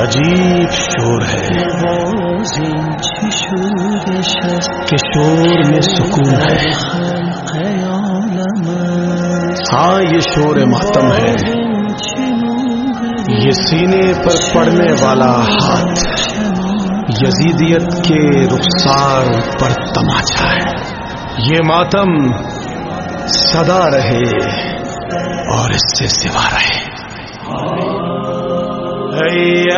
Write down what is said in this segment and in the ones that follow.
عجیب شور ہے کہ شور میں سکون ہے۔ ہاں یہ شور ماتم ہے۔ یہ سینے پر پڑنے والا ہاتھ یزیدیت کے رخسار پر تماچا ہے۔ یہ ماتم سدا رہے۔ اور اس سے سوا رہے۔ حسین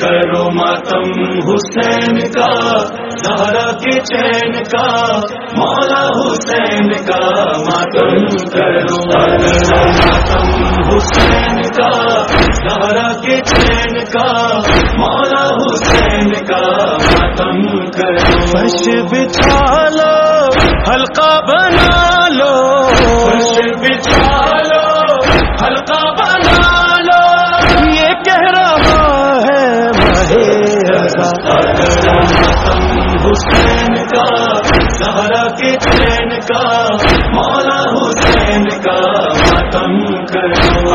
کرو ماتم حسین کا سہارا کے چین کا، مولا حسین کا ماتم کرو ماتم حسین کا سہارا کے چین کا، مولا حسین کا ماتم کرو۔ فرش بچھا لو ہلکا بنا کے چین کا مولا حسین کا ختم کرو۔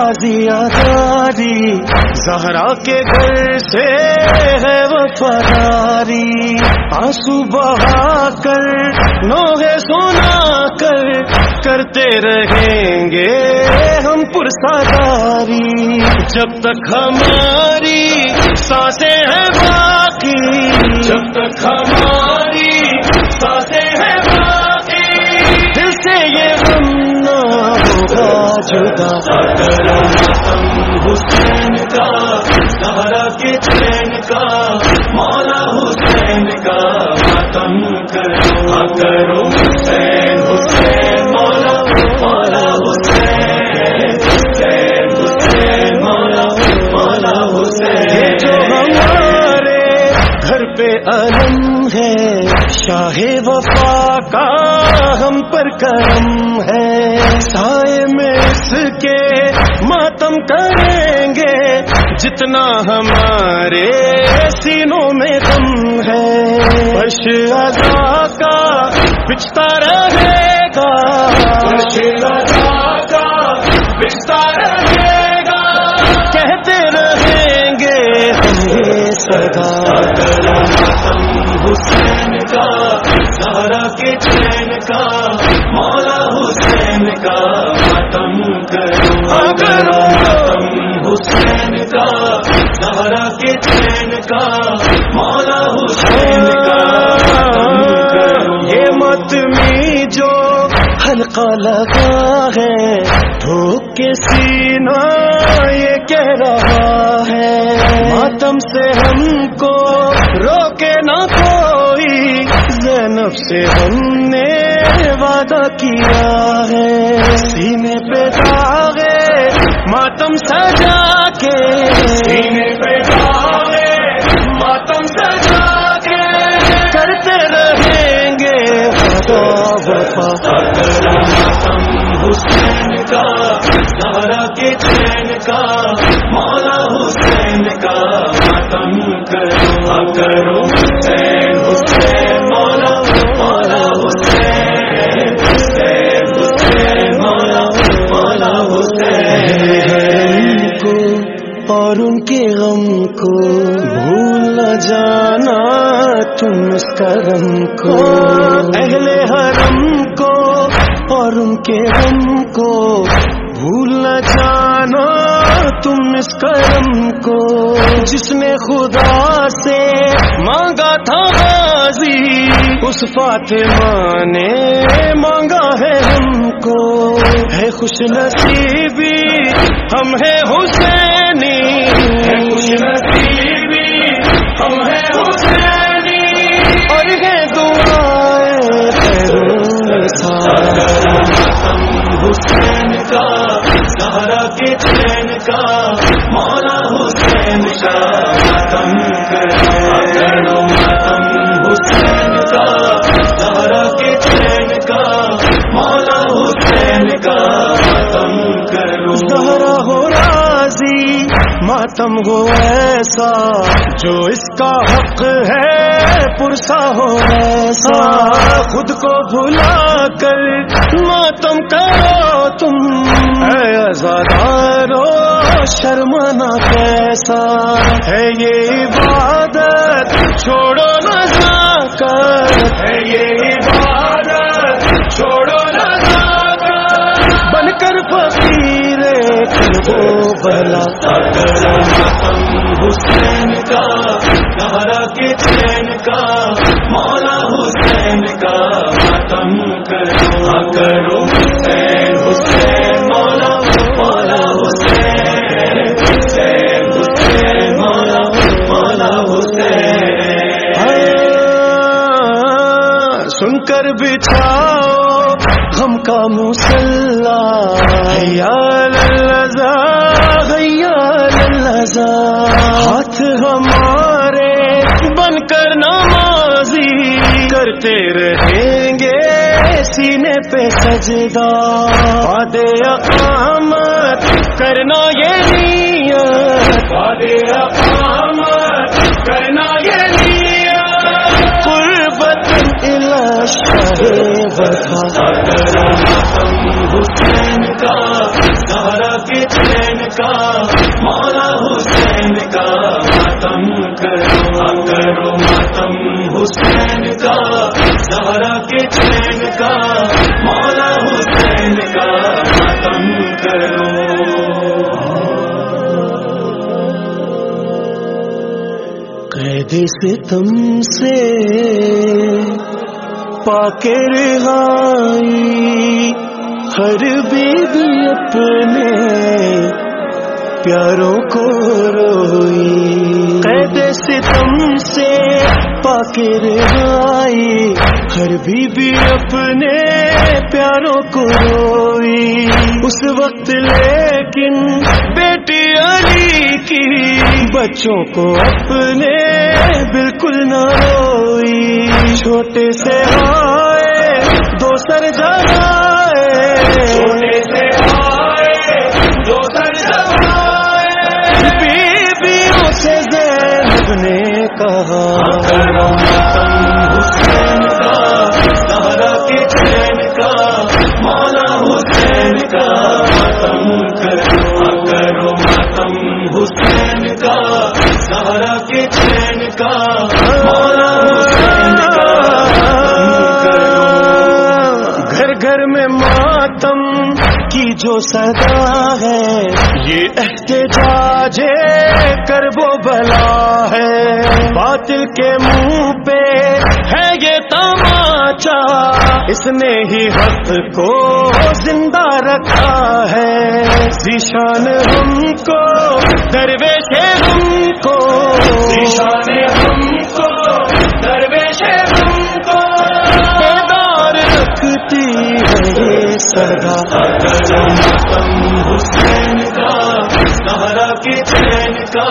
تازیاداری زہرا کے گھر سے ہے وفاداری آنسو بہا کر نوہے سونا کر کرتے رہیں گے ہم پرساداری۔ جب تک ہماری سانسیں ہیں باقی، جب تک ہماری جدا حسین کا سہارا کے چین کا مولا حسین کا ماتم کرو کرو حسین حسین مولا مولا حسین حسین حسین مولا مولا یہ جو ہمارے گھر پہ علم ہے شاہ وفا کا ہم پر کرم کریں گے جتنا ہمارے سینوں میں دم ہے۔ بش ادا کا بچتا رہے کے چین کا مولا حسین کا۔ یہ متمی جو حلقہ لگا ہے دھوپ کے سینہ یہ کہہ رہا ہے۔ ماتم سے ہم کو روکے نہ کوئی زینب سے ہم نے وعدہ کیا ہے۔ سینے پہ داغے ماتم سجا کے۔ سینے پہ حسین کا سارا کے چین کا مولا حسین کا ماتم کرو کرو حسین حسین مولا مولا حسین حسین حسین مولا مولا حسین کو اور ان کے غم کو بھول نہ جانا تم اس کرم کو۔ اہل حرم کو اور ان کے غم کو بھول نہ جانا تم اس کرم کو۔ جس نے خدا سے مانگا تھا بازی اس فاطمہ نے مانگا ہے ہم کو۔ ہے خوش نصیبی، ہم ہے حسینی۔ خوش نصیبی ماتم ہو ایسا، جو اس کا حق ہے، پرسا ہو ایسا۔ خود کو بھلا کر ماتم کرو تم۔ اے ازادارو شرمانا کیسا۔ ہے یہ عبادت، چھوڑو نہ جا کر۔ ہے یہ عبادت، چھوڑو نہ جاکر بن کر فقیر وہ بلا حسین کا سہارا کے چین کا، مولا حسین کا ماتم کرو۔ ہاں کرو۔ حسین حسین، مولا مولا حسین۔ حسین حسین، مولا مولا حسین۔ سن کر بچھاؤ ہم کا مسلح۔ حیا للذا للذا ہاتھ ہمارے بن کر نمازی کرتے رہیں گے سینے پہ سجدہ۔ وعدے اقامت کرنا یہ نیت۔ وعدے اقامت کرنا یہ نیت۔ قربت الى شاہ وفا۔ قید ستم سے پاک رہائی ہر بیوی اپنے پیاروں کو روئی۔ قید ستم سے پاک آئی ہر بیوی اپنے پیاروں کو روئی۔ اس وقت لیکن بیٹی علی کی بچوں کو اپنے بالکل نہ روئی۔ چھوٹے سے آئے صدا ہے۔ یہ احتجاج کر وہ بلا ہے۔ باطل کے منہ پہ ہے یہ تماچا۔ اس نے ہی حق کو زندہ رکھا ہے۔ ذیشان ہم کو، درویش ہم کو۔ نشان ہم کو، درویش ہم کو۔ بیدار رکھتی ہے یہ سدا کے چین کا